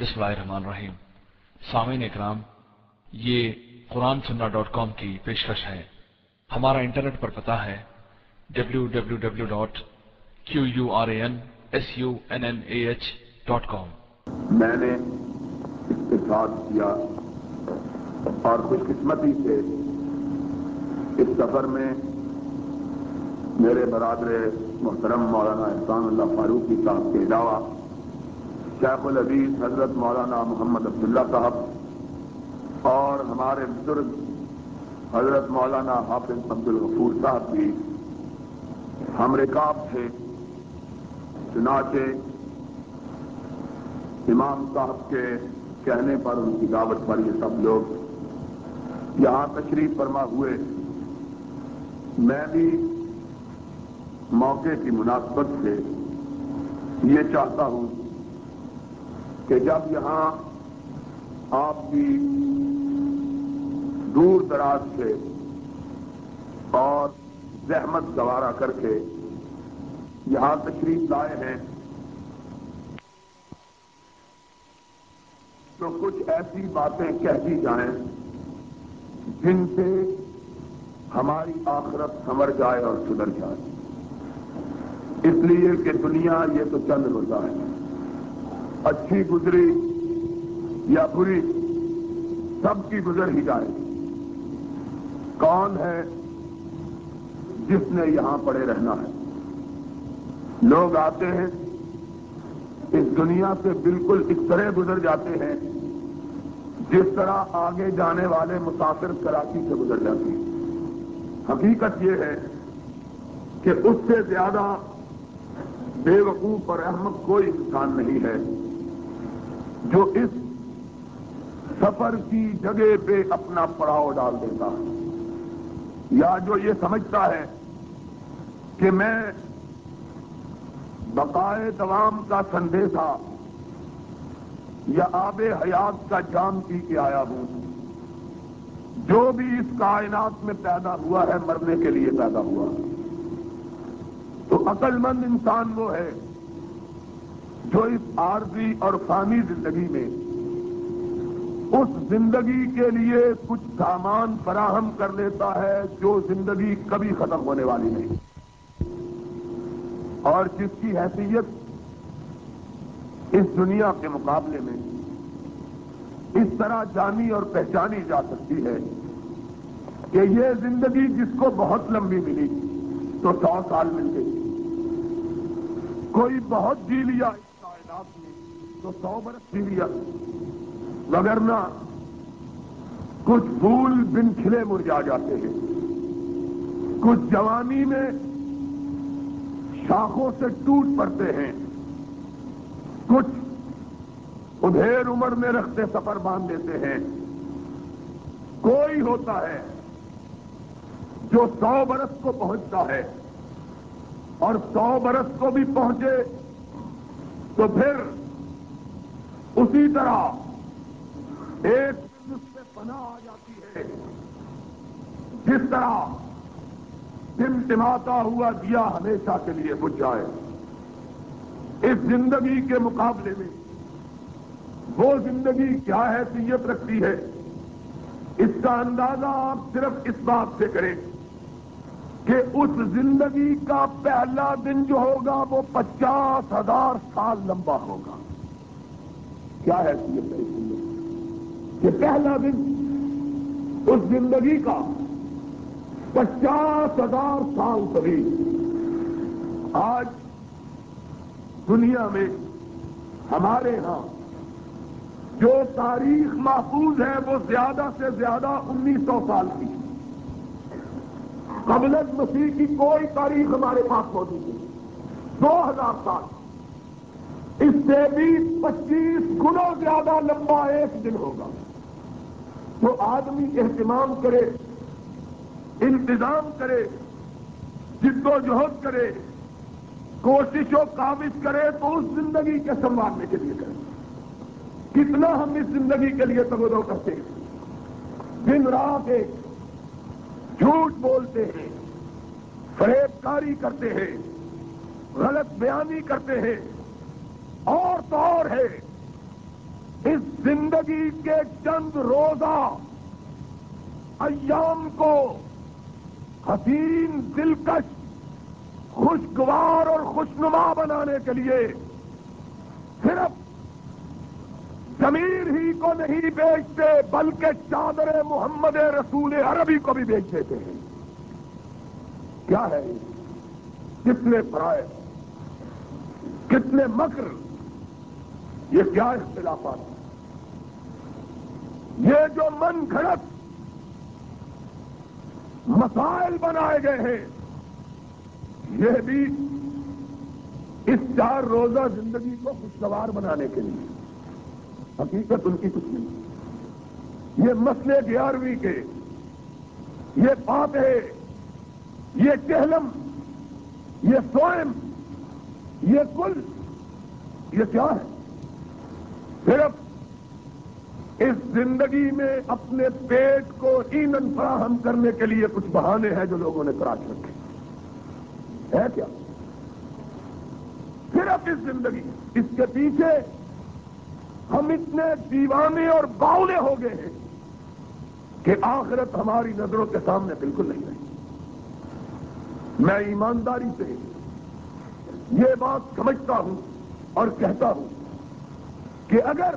بسم اللہ الرحمن الرحیم۔ سامعین اکرام، یہ قرآن سننا ڈاٹ کام کی پیشکش ہے۔ ہمارا انٹرنیٹ پر پتا ہے W W W dot Q U R A N S U N N A H dot com میں نے اتفاق کیا اور خوش قسمتی سے اس سفر میں میرے برادر محترم مولانا احسان اللہ فاروقی صاحب کے علاوہ شیخ العزیز حضرت مولانا محمد عبداللہ صاحب اور ہمارے بزرگ حضرت مولانا حافظ عبد الغفور صاحب بھی ہم رکاب تھے، چنانچہ امام صاحب کے کہنے پر ان کی دعوت پر یہ سب لوگ یہاں تشریف فرما ہوئے۔ میں بھی موقع کی مناسبت سے یہ چاہتا ہوں کہ جب یہاں آپ کی دور دراز سے اور زحمت گوارا کر کے یہاں تشریف لائے ہیں، تو کچھ ایسی باتیں کہہ دی جائیں جن سے ہماری آخرت سمر جائے اور سدھر جائے۔ اس لیے کہ دنیا یہ تو چند روزہ ہے۔ اچھی گزری یا بری، سب کی گزر ہی جائے۔ کون ہے جس نے یہاں پڑے رہنا ہے؟ لوگ آتے ہیں، اس دنیا سے بالکل اس طرح گزر جاتے ہیں، جس طرح آگے جانے والے مسافر کراچی سے گزر جاتے ہیں۔ حقیقت یہ ہے کہ اس سے زیادہ بے وقوف اور احمد کوئی انسان نہیں ہے۔ جو اس سفر کی جگہ پہ اپنا پڑاؤ ڈال دیتا ہے۔ یا جو یہ سمجھتا ہے کہ میں بقائے دوام کا سندیشہ یا آب حیات کا جام پی کے آیا ہوں۔ جو بھی اس کائنات میں پیدا ہوا ہے، مرنے کے لیے پیدا ہوا۔ تو عقل مند انسان وہ ہے جو اس عارضی اور فانی زندگی میں۔ اس زندگی کے لیے کچھ سامان فراہم کر لیتا ہے جو زندگی کبھی ختم ہونے والی نہیں۔ اور جس کی حیثیت اس دنیا کے مقابلے میں اس طرح جانی اور پہچانی جا سکتی ہے کہ یہ زندگی جس کو بہت لمبی ملی تو سو سال مل گئی۔ کوئی بہت جی لیا اس کائنات میں تو سو برس جی لیا۔ وگرنہ کچھ پھول بن کھلے مرجا جاتے ہیں۔ کچھ جوانی میں شاخوں سے ٹوٹ پڑتے ہیں۔ کچھ ادھیر عمر میں رکھتے سفر باندھ دیتے ہیں۔ کوئی ہوتا ہے جو سو برس کو پہنچتا ہے اور سو برس کو بھی پہنچے تو پھر اسی طرح ایک دن اس سے پناہ آ جاتی ہے، جس طرح ٹمٹماتا ہوا دیا ہمیشہ کے لیے بجھ جائے، اس زندگی کے مقابلے میں وہ زندگی کیا حیثیت رکھتی ہے، اس کا اندازہ آپ صرف اس بات سے کریں۔ کہ اس زندگی کا پہلا دن جو ہوگا وہ پچاس ہزار سال لمبا ہوگا۔ کیا ہے اس زندگی کہ پہلا دن اس زندگی کا پچاس ہزار سال قریب آج دنیا میں ہمارے ہاں جو تاریخ محفوظ ہے وہ زیادہ سے زیادہ انیس سو سال کی۔ قبل مسیح کی کوئی تاریخ ہمارے پاس موجود نہیں۔ دو ہزار سال۔ اس سے بھی پچیس گنا زیادہ لمبا ایک دن ہوگا۔ تو آدمی اہتمام کرے، انتظام کرے، جد و جہد کرے کوشش و کابش کرے تو اس زندگی کے سنبھالنے کے لیے کرے۔ کتنا ہم اس زندگی کے لیے تبدو کرتے ہیں؟ دن رات ایک۔ جھوٹ بولتے ہیں فریب کاری کرتے ہیں، غلط بیانی کرتے ہیں۔ اور تو اور ہے، اس زندگی کے چند روزہ، ایام کو حسین دلکش، خوشگوار اور خوشنما بنانے کے لیے صرف زمین کو نہیں بیچتے، بلکہ چادر محمد رسول عربی کو بھی بیچ دیتے ہیں۔ کیا ہے کتنے فرائض کتنے مکر، یہ کیا اختلافات؟ یہ جو من گھڑت مسائل بنائے گئے ہیں، یہ بھی اس چار روزہ زندگی کو خوشگوار بنانے کے لیے۔ حقیقت ان کی کچھ نہیں۔ یہ مسئلے گیارہویں کے، یہ پاپ ہے، یہ چہلم یہ سوئم، یہ کل، یہ کیا ہے؟ صرف اس زندگی میں اپنے پیٹ کو ایندھن فراہم کرنے کے لیے کچھ بہانے ہیں جو لوگوں نے تراش رکھے۔ ہے کیا؟ صرف اس زندگی، اس کے پیچھے ہم اتنے دیوانے اور باؤلے ہو گئے ہیں کہ آخرت ہماری نظروں کے سامنے بالکل نہیں رہی۔ میں ایمانداری سے یہ بات سمجھتا ہوں اور کہتا ہوں کہ اگر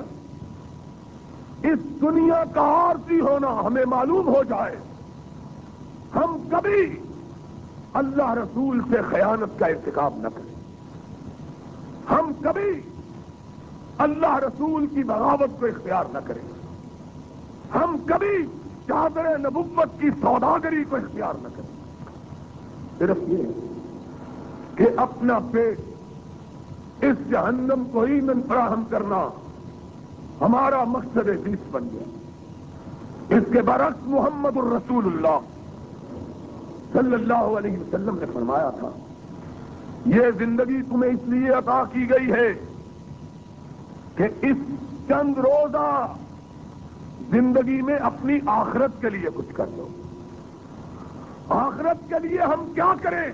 اس دنیا کا عارضی ہونا ہمیں معلوم ہو جائے، ہم کبھی اللہ رسول سے خیانت کا ارتکاب نہ کریں۔ ہم کبھی اللہ رسول کی بغاوت کو اختیار نہ کریں ہم کبھی چادر نبوت کی سوداگری کو اختیار نہ کریں۔ صرف یہ کہ اپنا پیٹ اس جہنم کو ایندھن فراہم کرنا ہمارا مقصد فیس بن گیا۔ اس کے برعکس محمد الرسول اللہ صلی اللہ علیہ وسلم نے فرمایا تھا، یہ زندگی تمہیں اس لیے عطا کی گئی ہے کہ اس چند روزہ زندگی میں اپنی آخرت کے لیے کچھ کر لو۔ آخرت کے لیے ہم کیا کریں؟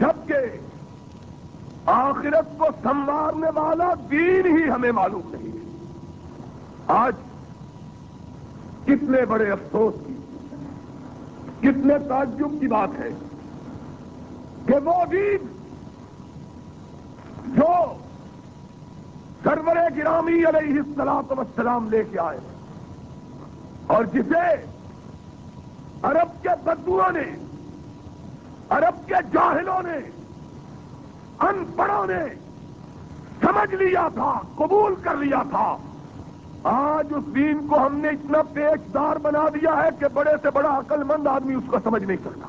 جبکہ آخرت کو سنوارنے والا دین ہی ہمیں معلوم نہیں ہے۔ آج کتنے بڑے افسوس کی، کتنے تعجب کی بات ہے کہ وہ دین جو سرور گرامی علیہ السلام وسلام لے کے آئے اور جسے عرب کے بدوؤں نے، عرب کے جاہلوں نے، ان پڑھوں نے سمجھ لیا تھا، قبول کر لیا تھا۔ آج اس دین کو ہم نے اتنا پیش دار بنا دیا ہے کہ بڑے سے بڑا عقل مند آدمی اس کو سمجھ نہیں سکتا۔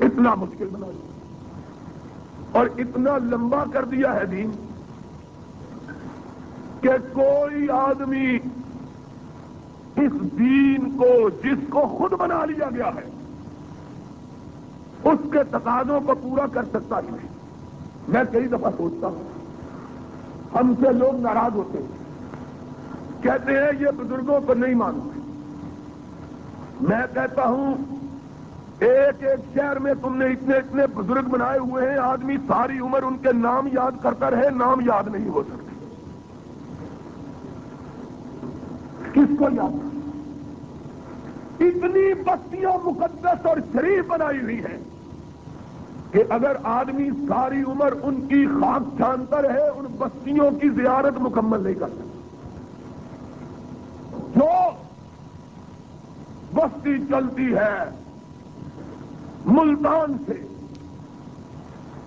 اتنا مشکل بنا دیا۔ اور اتنا لمبا کر دیا ہے دین۔ کہ کوئی آدمی اس دین کو جس کو خود بنا لیا گیا ہے، اس کے تقاضوں کو پورا کر سکتا ہی نہیں۔ میں کئی دفعہ سوچتا ہوں، ہم سے لوگ ناراض ہوتے ہیں، کہتے ہیں یہ بزرگوں کو نہیں مانتے میں کہتا ہوں، ایک ایک شہر میں تم نے اتنے اتنے بزرگ بنائے ہوئے ہیں، آدمی ساری عمر ان کے نام یاد کرتا رہے، نام یاد نہیں ہو کس کو یاد اتنی بستیاں مقدس اور شریف بنائی ہوئی ہیں کہ اگر آدمی ساری عمر ان کی خاک چھانتا رہے، ان بستیوں کی زیارت مکمل نہیں کر سکتا۔ جو بستی چلتی ہے ملتان سے،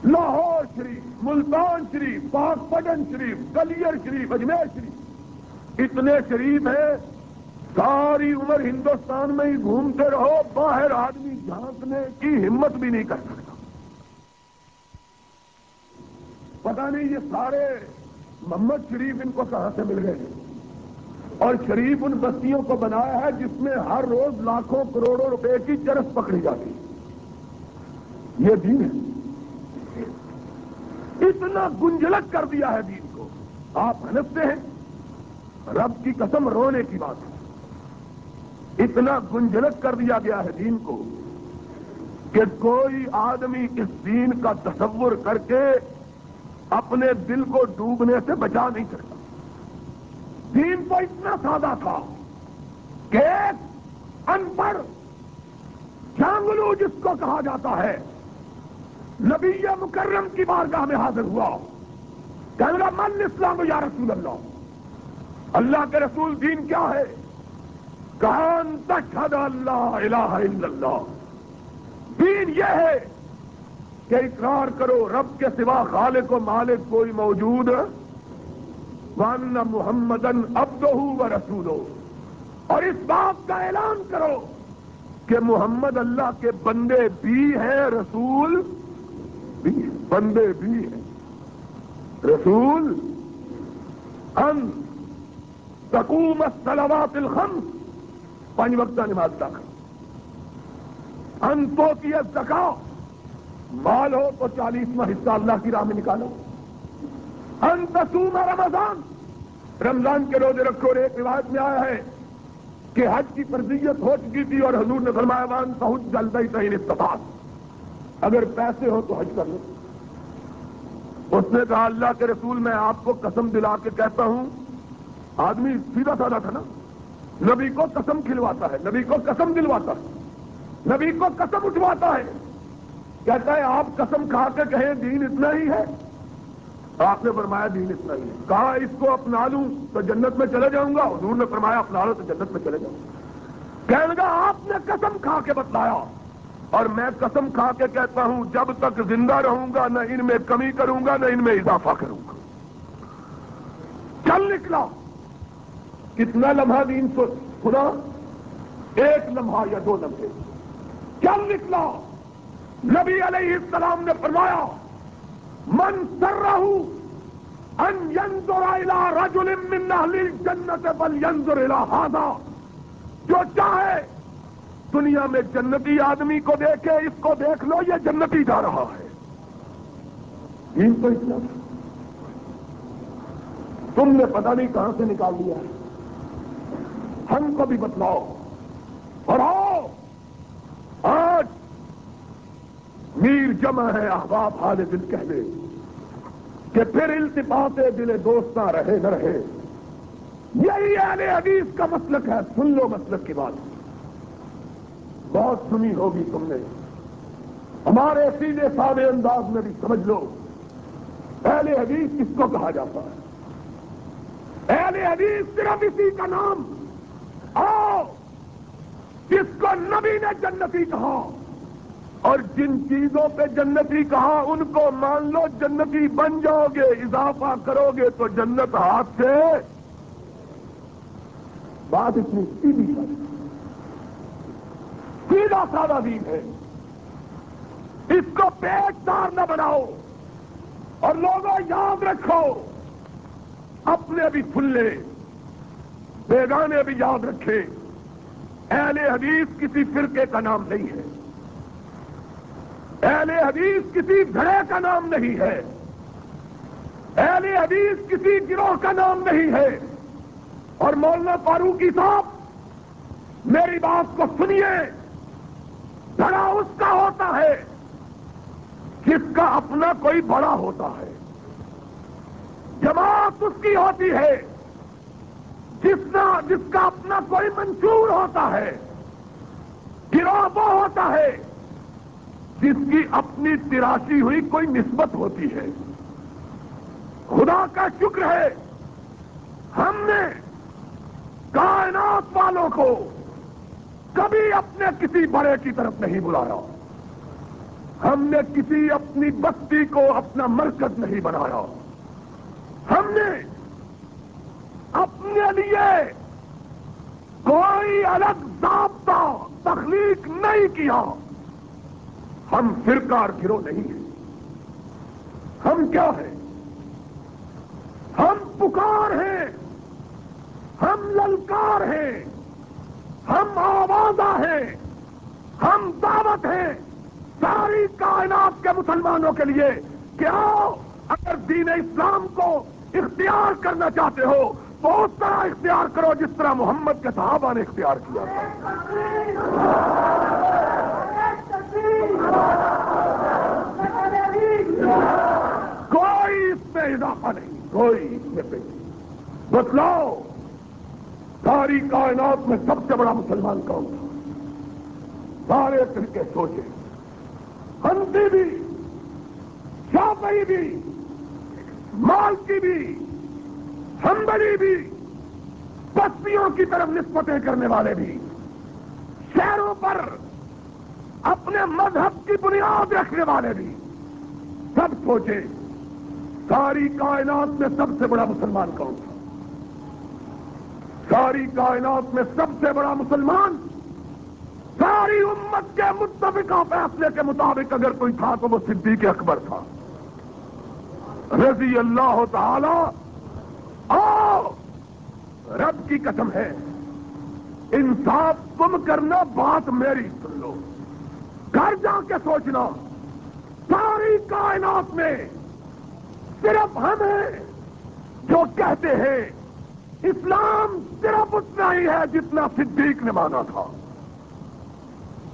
لاہور شریف، ملتان شریف، پاک پٹن شریف کلیئر شریف، اجمیر شریف اتنے شریف ہیں، ساری عمر ہندوستان میں ہی گھومتے رہو، باہر آدمی جھانکنے کی ہمت بھی نہیں کر سکتا۔ پتا نہیں یہ سارے محمد شریف ان کو کہاں سے مل گئے؟ اور شریف ان بستیوں کو بنایا ہے جس میں ہر روز لاکھوں کروڑوں روپے کی چرس پکڑی جاتی ہے۔ یہ دین ہے۔ اتنا گنجلک کر دیا ہے دین کو۔ آپ ہنستے ہیں۔ رب کی قسم رونے کی بات ہے۔ اتنا گنجلک کر دیا گیا ہے دین کو کہ کوئی آدمی اس دین کا تصور کر کے اپنے دل کو ڈوبنے سے بچا نہیں سکتا۔ دین تو اتنا سادہ تھا کہ ان پڑھ جانگلو جس کو کہا جاتا ہے، نبی مکرم کی بارگاہ میں حاضر ہوا۔ کہ من اسلام یا رسول اللہ۔ اللہ کے رسول دین کیا ہے؟ کان تشہد اللہ الہ الا اللہ؟ دین یہ ہے کہ اقرار کرو رب کے سوا خالق و مالک کوئی موجود، وان محمدن ابدہ و رسول اور اس بات کا اعلان کرو کہ محمد اللہ کے بندے بھی ہیں، رسول بھی بندے بھی ہیں۔ رسول ان تقوم الصلوات الخمس. پانچ وقت نماز تک ان تو کی زکا مال ہو تو چالیسواں حصہ اللہ کی راہ میں نکالو. ان تسوم رمضان. رمضان کے روزے رکھو اور ایک روایت میں آیا ہے کہ حج کی فرضیت ہو چکی تھی اور حضور نے فرمایا، وان پہنچ جلد ہی تین اتفاق اگر پیسے ہو تو حج کر لو۔ اس نے کہا، اللہ کے رسول، میں آپ کو قسم دلا کے کہتا ہوں آدمی سیدھا سادہ تھا نا؟ نبی کو قسم کھلواتا ہے، نبی کو قسم دلواتا ہے، نبی کو قسم اٹھواتا ہے۔ کہتا ہے، آپ قسم کھا کے کہیں دین اتنا ہی ہے؟ آپ نے فرمایا دین اتنا ہی ہے۔ کہا، اس کو اپنا لوں تو جنت میں چلے جاؤں گا؟ حضور نے فرمایا، اپنا لو تو جنت میں چلے جاؤں گا۔ کہنے لگا، آپ نے قسم کھا کے بتلایا۔ اور میں قسم کھا کے کہتا ہوں، جب تک زندہ رہوں گا، نہ ان میں کمی کروں گا، نہ ان میں اضافہ کروں گا۔ چل نکلا۔ کتنا لمحہ دین سو خدا ایک لمحہ یا دو لمحے۔ چل نکلا؟ نبی علیہ السلام نے فرمایا، من سر رہو ان ينظر الى رجل من اهل الجنت بل ينظر الى هذا. جو چاہے دنیا میں جنتی آدمی کو دیکھے، اس کو دیکھ لو، یہ جنتی جا رہا ہے۔ دین تو اتنا۔ تم نے پتہ نہیں کہاں سے نکال لیا ہم کو بھی بتلاؤ۔ اور آؤ۔ آج میر جمع ہے احباب حال دل کہہ دے کہ پھر التفاط دل دوستہ رہے، نہ رہے۔ یہی اہل حدیث کا مسلک ہے۔ سن لو مسلک کی بات۔ بہت سنی ہوگی تم نے۔ ہمارے سیدھے سادے انداز میں بھی سمجھ لو۔ اہل حدیث کس کو کہا جاتا ہے؟ اہل حدیث صرف اسی کا نام آؤ جس کو نبی نے جنتی کہا اور جن چیزوں پہ جنتی کہا، ان کو مان لو، جنتی بن جاؤ گے، اضافہ کرو گے تو جنت ہاتھ سے۔ بات اتنی سیدھی ہے۔ سیدھا سادہ دین ہے۔ اس کو پیٹ دار نہ بناؤ اور لوگوں یاد رکھو، اپنے بھی پھلے بیگانے بھی یاد رکھے، اہل حدیث کسی فرقے کا نام نہیں ہے۔ اہل حدیث کسی گھڑے کا نام نہیں ہے۔ اہل حدیث کسی گروہ کا نام نہیں ہے۔ اور مولانا فاروقی جی صاحب، میری بات کو سنیے۔ بڑا اس کا ہوتا ہے جس کا اپنا کوئی بڑا ہوتا ہے۔ جماعت اس کی ہوتی ہے۔ جس کا جس کا اپنا کوئی منشور ہوتا ہے گروہ وہ ہوتا ہے، جس کی اپنی تراشی ہوئی کوئی نسبت ہوتی ہے۔ خدا کا شکر ہے، ہم نے کائنات والوں کو کبھی اپنے کسی بڑے کی طرف نہیں بلایا۔ ہم نے کسی اپنی بستی کو اپنا مرکز نہیں بنایا۔ ہم نے اپنے لیے کوئی الگ ضابطہ تخلیق نہیں کیا۔ ہم فرکار گرو نہیں ہیں۔ ہم کیا ہیں؟ ہم پکار ہیں۔ ہم للکار ہیں۔ ہم آوازہ ہیں۔ ہم دعوت ہیں۔ ساری کائنات کے مسلمانوں کے لیے کیا اگر دین اسلام کو اختیار کرنا چاہتے ہو تو اس طرح اختیار کرو جس طرح محمد کے صحابہ نے اختیار کیا کوئی اس میں اضافہ نہیں، کوئی اس میں پہ بتلاؤ، ساری کائنات میں سب سے بڑا مسلمان کون تھا؟ سارے دل کے سوچے۔ ہنسی بھی شاپئی بھی مال کی بھی۔ ہمبری بھی، بستیوں کی طرف نسبتیں کرنے والے بھی۔ شہروں پر اپنے مذہب کی بنیاد رکھنے والے بھی۔ سب سوچے ساری کائنات میں سب سے بڑا مسلمان کون تھا؟ ساری کائنات میں سب سے بڑا مسلمان، ساری امت کے متفقہ فیصلے کے مطابق اگر کوئی تھا تو وہ صدیق اکبر تھا۔ رضی اللہ تعالی آؤ! رب کی قسم ہے، انصاف تم کرنا بات میری سن لو۔ گھر جا کے سوچنا، ساری کائنات میں صرف ہم ہیں جو کہتے ہیں، اسلام صرف اتنا ہی ہے جتنا صدیق نے مانا تھا۔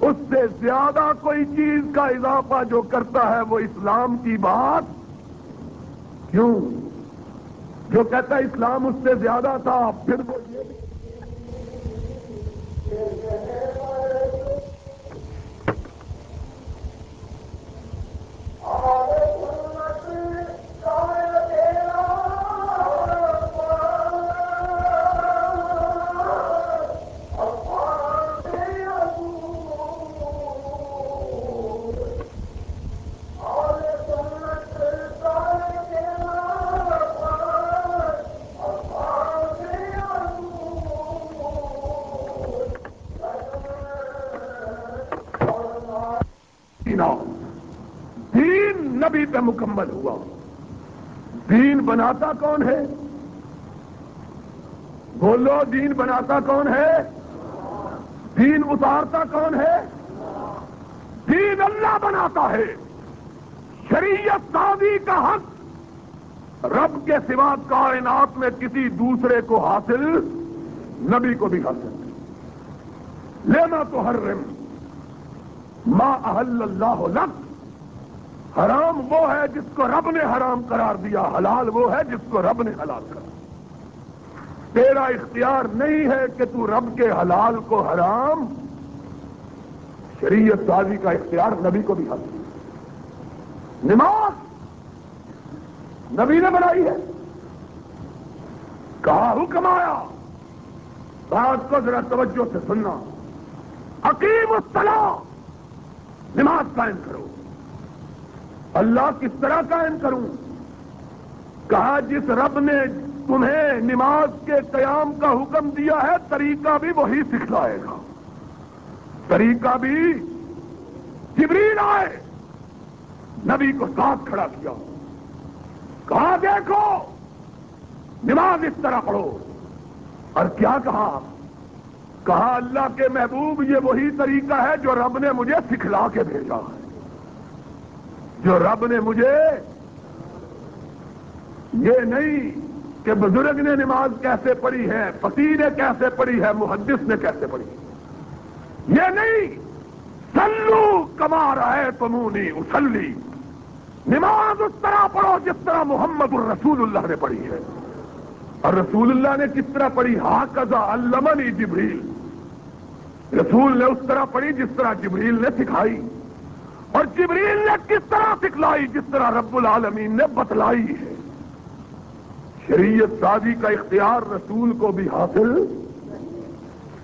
اس سے زیادہ کوئی چیز کا اضافہ جو کرتا ہے وہ اسلام کی بات۔ کیوں؟ جو کہتا ہے اسلام اس سے زیادہ تھا پھر وہ یہ بناتا کون ہے؟ بولو دین بناتا کون ہے؟ دین اتارتا کون ہے؟ دین اللہ بناتا ہے۔ شریعت سازی کا حق رب کے سوا کائنات میں کسی دوسرے کو حاصل، نبی کو بھی حاصل۔ لینا تو ہر رم ما احل اللہ لک حرام وہ ہے جس کو رب نے حرام قرار دیا، حلال وہ ہے جس کو رب نے حلال کرا تیرا اختیار نہیں ہے کہ تو رب کے حلال کو حرام، شریعت سازی کا اختیار نبی کو بھی حاصل نماز نبی نے بنائی ہے۔ کہا حکم آیا۔ بات کو ذرا توجہ سے سننا۔ عقیم السلام نماز قائم کرو۔ اللہ کس طرح قائم کروں؟ کہا، جس رب نے تمہیں نماز کے قیام کا حکم دیا ہے، طریقہ بھی وہی سکھلائے گا۔ طریقہ بھی جبریل آئے، نبی کو ساتھ کھڑا کیا۔ کہا، دیکھو، نماز اس طرح پڑھو۔ اور کیا کہا؟ کہا، اللہ کے محبوب، یہ وہی طریقہ ہے جو رب نے مجھے سکھلا کے بھیجا ہے۔ جو رب نے مجھے یہ نہیں کہ بزرگ نے نماز کیسے پڑھی ہے، فقیر نے کیسے پڑھی ہے، محدث نے کیسے پڑھی یہ نہیں سلو کما رہے تمونی اسلی نماز اس طرح پڑھو جس طرح محمد الرسول اللہ نے پڑھی ہے۔ اور رسول اللہ نے کس طرح پڑھی؟ ہا کزا المنی جبریل۔ رسول نے اس طرح پڑھی جس طرح جبریل نے سکھائی۔ اور جبریل نے کس طرح سکھلائی جس طرح رب العالمین نے بتلائی ہے؟ شریعت سازی کا اختیار رسول کو بھی حاصل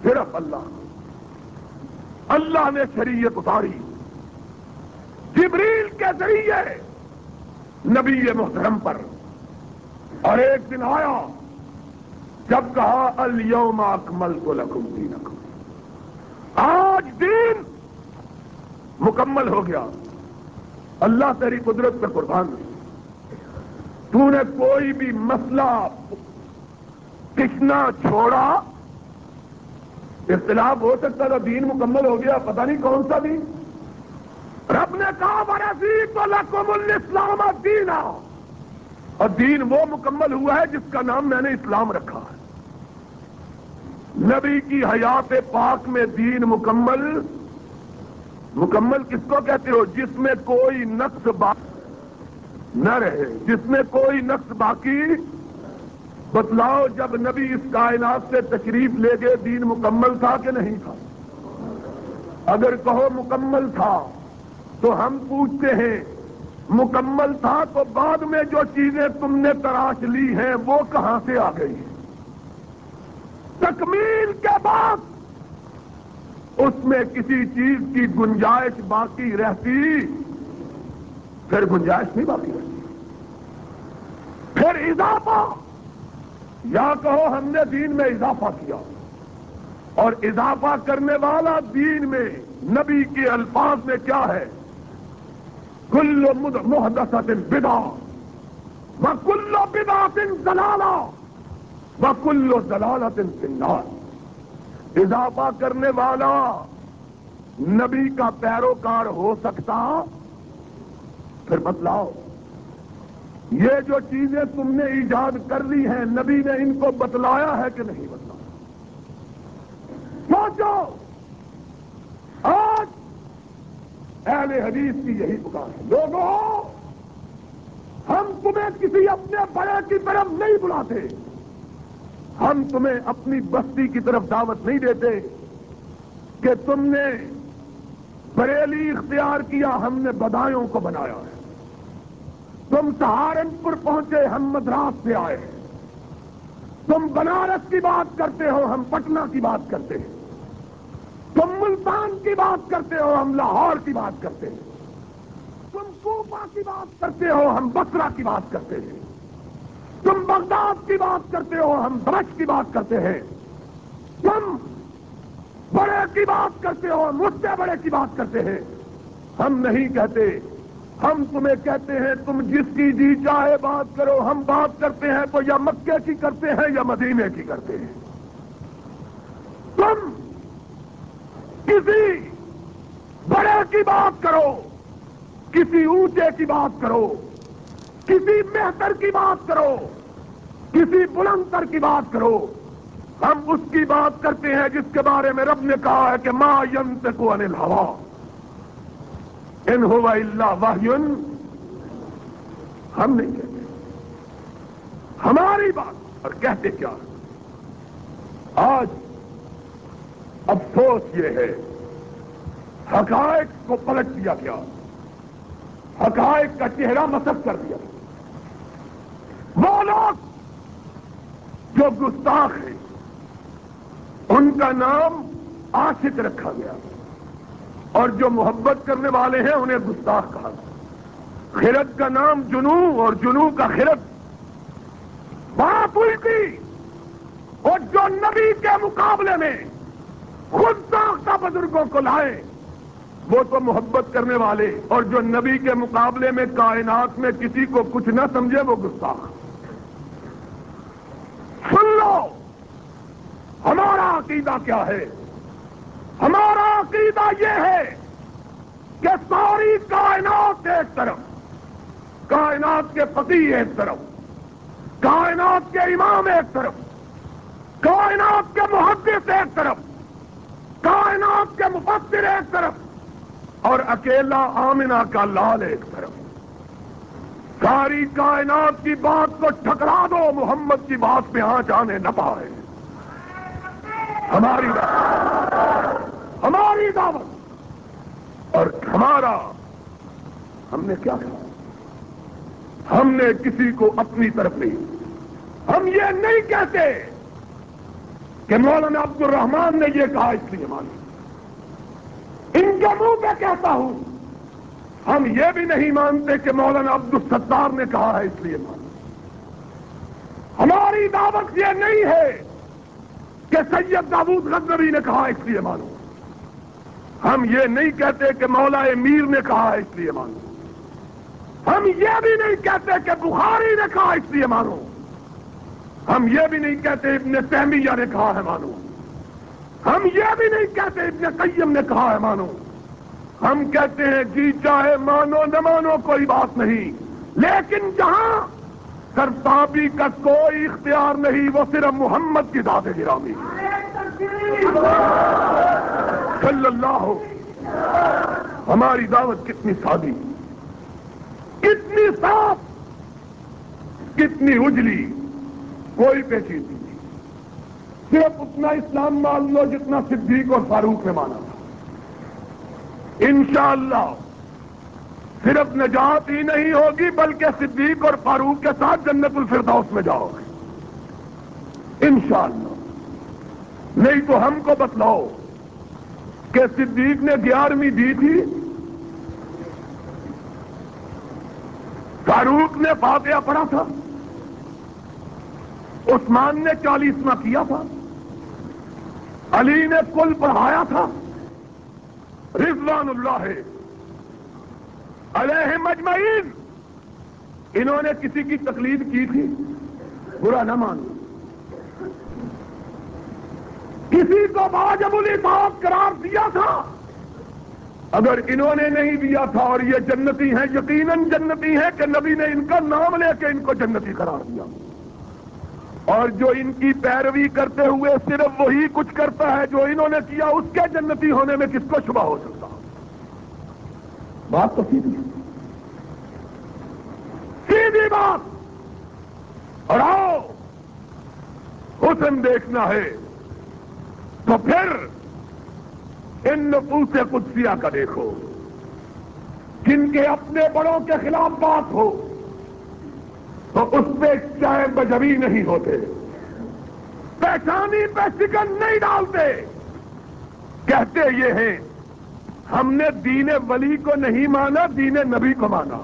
صرف اللہ اللہ نے شریعت اتاری۔ جبریل کے ذریعے نبی محترم پر اور ایک دن آیا، جب کہا الوم اکمل کو لکم دین آج دین مکمل ہو گیا۔ اللہ تیری قدرت پہ قربان تو نے کوئی بھی مسئلہ کشنا چھوڑا، اختلاف ہو سکتا تھا، دین مکمل ہو گیا، پتہ نہیں کون سا دین۔ رب نے کہا بڑا تو لکم الاسلام دینا اور دین وہ مکمل ہوا ہے جس کا نام میں نے اسلام رکھا ہے۔ نبی کی حیات پاک میں دین مکمل مکمل کس کو کہتے ہو؟ جس میں کوئی نقص باقی نہ رہے۔ جس میں کوئی نقص باقی، بتلاؤ جب نبی اس کائنات سے تشریف لے گئے، دین مکمل تھا کہ نہیں تھا؟ اگر کہو مکمل تھا، تو ہم پوچھتے ہیں، مکمل تھا تو بعد میں جو چیزیں تم نے تراش لی ہیں، وہ کہاں سے آ گئی؟ تکمیل کے بعد اس میں کسی چیز کی گنجائش باقی رہتی؟ پھر گنجائش نہیں باقی رہتی۔ پھر اضافہ! یا کہو ہم نے دین میں اضافہ کیا۔ اور اضافہ کرنے والا دین میں، نبی کے الفاظ میں کیا ہے؟ کل محدثت بدا و کل بدا تن دلالا و کل دلالت سنار اضافہ کرنے والا نبی کا پیروکار ہو سکتا پھر بتلاؤ، یہ جو چیزیں تم نے ایجاد کر لی ہیں، نبی نے ان کو بتلایا ہے کہ نہیں بتلایا؟ سوچو، آج اہل حدیث کی یہی پکار ہے۔ لوگوں، ہم تمہیں کسی اپنے بڑے کی طرف نہیں بلاتے۔ ہم تمہیں اپنی بستی کی طرف دعوت نہیں دیتے کہ تم نے بریلی اختیار کیا، ہم نے بدایوں کو بنایا ہے۔ تم سہارنپور پہنچے، ہم مدراس سے آئے تم بنارس کی بات کرتے ہو، ہم پٹنہ کی بات کرتے ہیں۔ تم ملتان کی بات کرتے ہو، ہم لاہور کی بات کرتے ہیں۔ تم کوپا کی بات کرتے ہو، ہم بسرا کی بات کرتے ہیں۔ تم بغداد کی بات کرتے ہو، ہم برش کی بات کرتے ہیں۔ تم بڑے کی بات کرتے ہو، مجھ سے بڑے کی بات کرتے ہیں۔ ہم نہیں کہتے، ہم تمہیں کہتے ہیں، تم جس کی جی چاہے بات کرو، ہم بات کرتے ہیں تو یا مکے کی کرتے ہیں یا مدینے کی کرتے ہیں۔ تم کسی بڑے کی بات کرو، کسی اونچے کی بات کرو۔ کسی بہتر کی بات کرو، کسی بلندر کی بات کرو۔ ہم اس کی بات کرتے ہیں جس کے بارے میں رب نے کہا ہے کہ ما ینت کو انل ہوا ان ہوا اللہ واہن ہم نہیں کہتے۔ ہماری بات اور کہتے کیا؟ آج افسوس یہ ہے، حقائق کو پلٹ دیا گیا۔ حقائق کا چہرہ مسق کر دیا گیا۔ وہ لوگ جو گستاخ ہیں، ان کا نام عاشق رکھا گیا اور جو محبت کرنے والے ہیں، انہیں گستاخ کہا گیا۔ خرد کا نام جنو اور جنو کا خرد بات الٹی اور جو نبی کے مقابلے میں خود ساختہ بزرگوں کو لائے، وہ تو محبت کرنے والے اور جو نبی کے مقابلے میں کائنات میں کسی کو کچھ نہ سمجھے، وہ گستاخ سن لو ہمارا عقیدہ کیا ہے؟ ہمارا عقیدہ یہ ہے کہ ساری کائنات ایک طرف، کائنات کے پتی ایک طرف، کائنات کے امام ایک طرف، کائنات کے محدث ایک طرف، کائنات کے مفسر ایک طرف، اور اکیلا آمنا کا لال ایک طرف۔ ساری کائنات کی بات کو ٹھکرا دو، محمد کی بات پہ آ جانے نہ پائے۔ ہماری دعوت ہماری دعوت۔ اور ہمارا، ہم نے کیا کہا؟ ہم نے کسی کو اپنی طرف نہیں، ہم یہ نہیں کہتے کہ مولانا عبد الرحمان نے یہ کہا، اس لیے مانو ان کے منہ پہ کہتا ہوں، ہم یہ بھی نہیں مانتے کہ مولانا عبد الستار نے کہا ہے، اس لیے مانو ہماری دعوت یہ نہیں ہے کہ سید داود غزنوی نے کہا اس لیے مانو۔ ہم یہ نہیں کہتے کہ مولا میر نے کہا اس لیے مانو۔ ہم یہ بھی نہیں کہتے کہ بخاری نے کہا اس لیے مانو۔ ہم یہ بھی نہیں کہتے ابن تہمیہ نے کہا ہے مانو۔ ہم یہ بھی نہیں کہتے ابن قیم نے کہا ہے مانو۔ ہم کہتے ہیں جی چاہے مانو نہ مانو کوئی بات نہیں۔ لیکن جہاں سرتابی کا کوئی اختیار نہیں، وہ صرف محمد کی داد گرامی۔ صلی اللہ۔ ہو ہماری دعوت کتنی سادی، کتنی صاف، کتنی اجلی، کوئی پیچیدگی نہیں۔ صرف اتنا اسلام مان لو جتنا صدیق اور فاروق نے مانا تھا۔ انشاءاللہ۔ صرف نجات ہی نہیں ہوگی بلکہ صدیق اور فاروق کے ساتھ جنت الفردوس میں جاؤ گے۔ انشاءاللہ۔ نہیں تو ہم کو بتلاؤ کہ صدیق نے گیارہویں دی تھی۔ فاروق نے فاتحہ پڑھا تھا۔ عثمان نے چالیسواں کیا تھا۔ علی نے کل پڑھایا تھا۔ رضوان اللہ۔ ہے علیہ مجمعین۔ انہوں نے کسی کی تقلید کی تھی۔ برا نہ مانو۔ کسی کو واجب الاطاعت قرار دیا تھا۔ اگر انہوں نے نہیں دیا تھا اور یہ جنتی ہیں، یقیناً جنتی ہیں کہ نبی نے ان کا نام لے کے ان کو جنتی قرار دیا۔ اور جو ان کی پیروی کرتے ہوئے صرف وہی کچھ کرتا ہے جو انہوں نے کیا، اس کے جنتی ہونے میں کس کو شبہ ہو سکتا؟ بات تو سیدھی سیدھی بات۔ اور آؤ، حسن دیکھنا ہے۔ تو پھر ان نفوس قدسیہ کا دیکھو۔ جن کے اپنے بڑوں کے خلاف بات ہو، تو اس پہ چائے بجبی نہیں ہوتے۔ پہچانی پہ چکن نہیں ڈالتے۔ کہتے یہ ہیں ہم نے دین ولی کو نہیں مانا، دین نبی کو مانا۔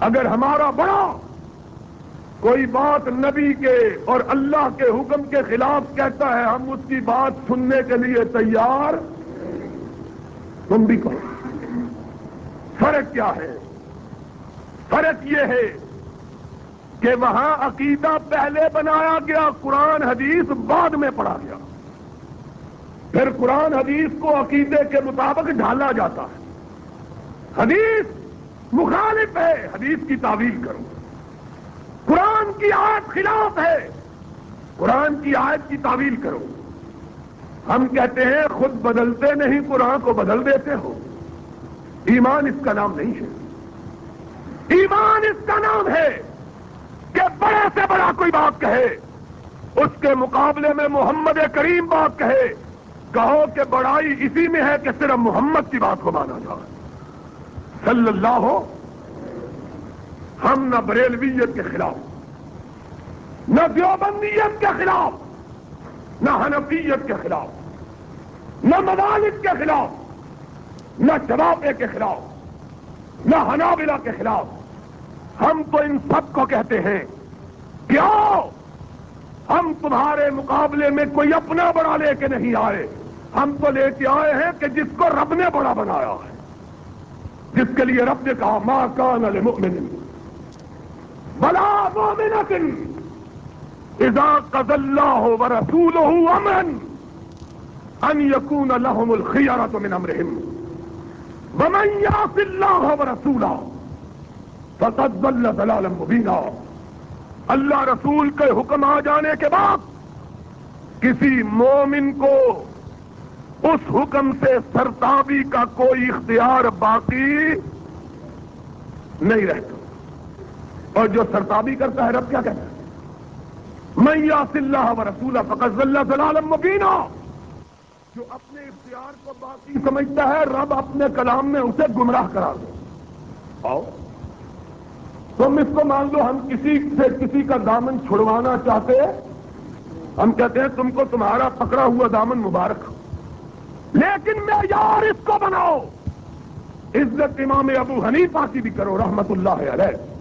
اگر ہمارا بڑا، کوئی بات نبی کے اور اللہ کے حکم کے خلاف کہتا ہے، ہم اس کی بات سننے کے لیے تیار، تم بھی کہو فرق کیا ہے؟ فرق یہ ہے کہ وہاں عقیدہ پہلے بنایا گیا، قرآن حدیث بعد میں پڑھا گیا۔ پھر قرآن حدیث کو عقیدے کے مطابق ڈھالا جاتا ہے۔ حدیث مخالف ہے، حدیث کی تعویل کرو۔ قرآن کی آیت خلاف ہے، قرآن کی آیت کی تعویل کرو۔ ہم کہتے ہیں، خود بدلتے نہیں، قرآن کو بدل دیتے ہو۔ ایمان اس کا نام نہیں ہے۔ ایمان اس کا نام ہے کہ بڑے سے بڑا کوئی بات کہے، اس کے مقابلے میں محمد کریم بات کہے۔ کہو کہ بڑائی اسی میں ہے کہ صرف محمد کی بات کو مانا جائے۔ صلی اللہ ہو، ہم نہ بریلویت کے خلاف، نہ دیوبندیت کے خلاف، نہ حنفیت کے خلاف، نہ ممالک کے خلاف، نہ جوابے کے خلاف، نہ حنابلہ کے خلاف۔ ہم تو ان سب کو کہتے ہیں کیوں ہم تمہارے مقابلے میں کوئی اپنا بڑا لے کے نہیں آئے۔ ہم تو لے کے آئے ہیں کہ جس کو رب نے بڑا بنایا ہے، جس کے لیے رب نے کہا ماں کان المؤمن بلا مومنت اذا قضى الله ورسوله امرا ان يكون لهم الخيارة من امرهم ومن يعص الله ورسوله فقد ضل ضلالا مبينا. اللہ رسول کے حکم آ جانے کے بعد کسی مومن کو اس حکم سے سرتابی کا کوئی اختیار باقی نہیں رہتا۔ اور جو سرتابی کرتا ہے رب کیا کہتا ہے؟ میں یاس اللہ و رسول فقط اللہ ضلالم مبینہ جو اپنے اختیار کو باقی سمجھتا ہے، رب اپنے کلام میں اسے گمراہ کرا دو آؤ، تم اس کو مان لو، ہم کسی سے کسی کا دامن چھڑوانا چاہتے ہم کہتے ہیں، تم کو تمہارا پکڑا ہوا دامن مبارک لیکن میں یار اس کو بناؤ۔ عزت امام ابو حنیفہ کی بھی کرو، رحمت اللہ علیہ۔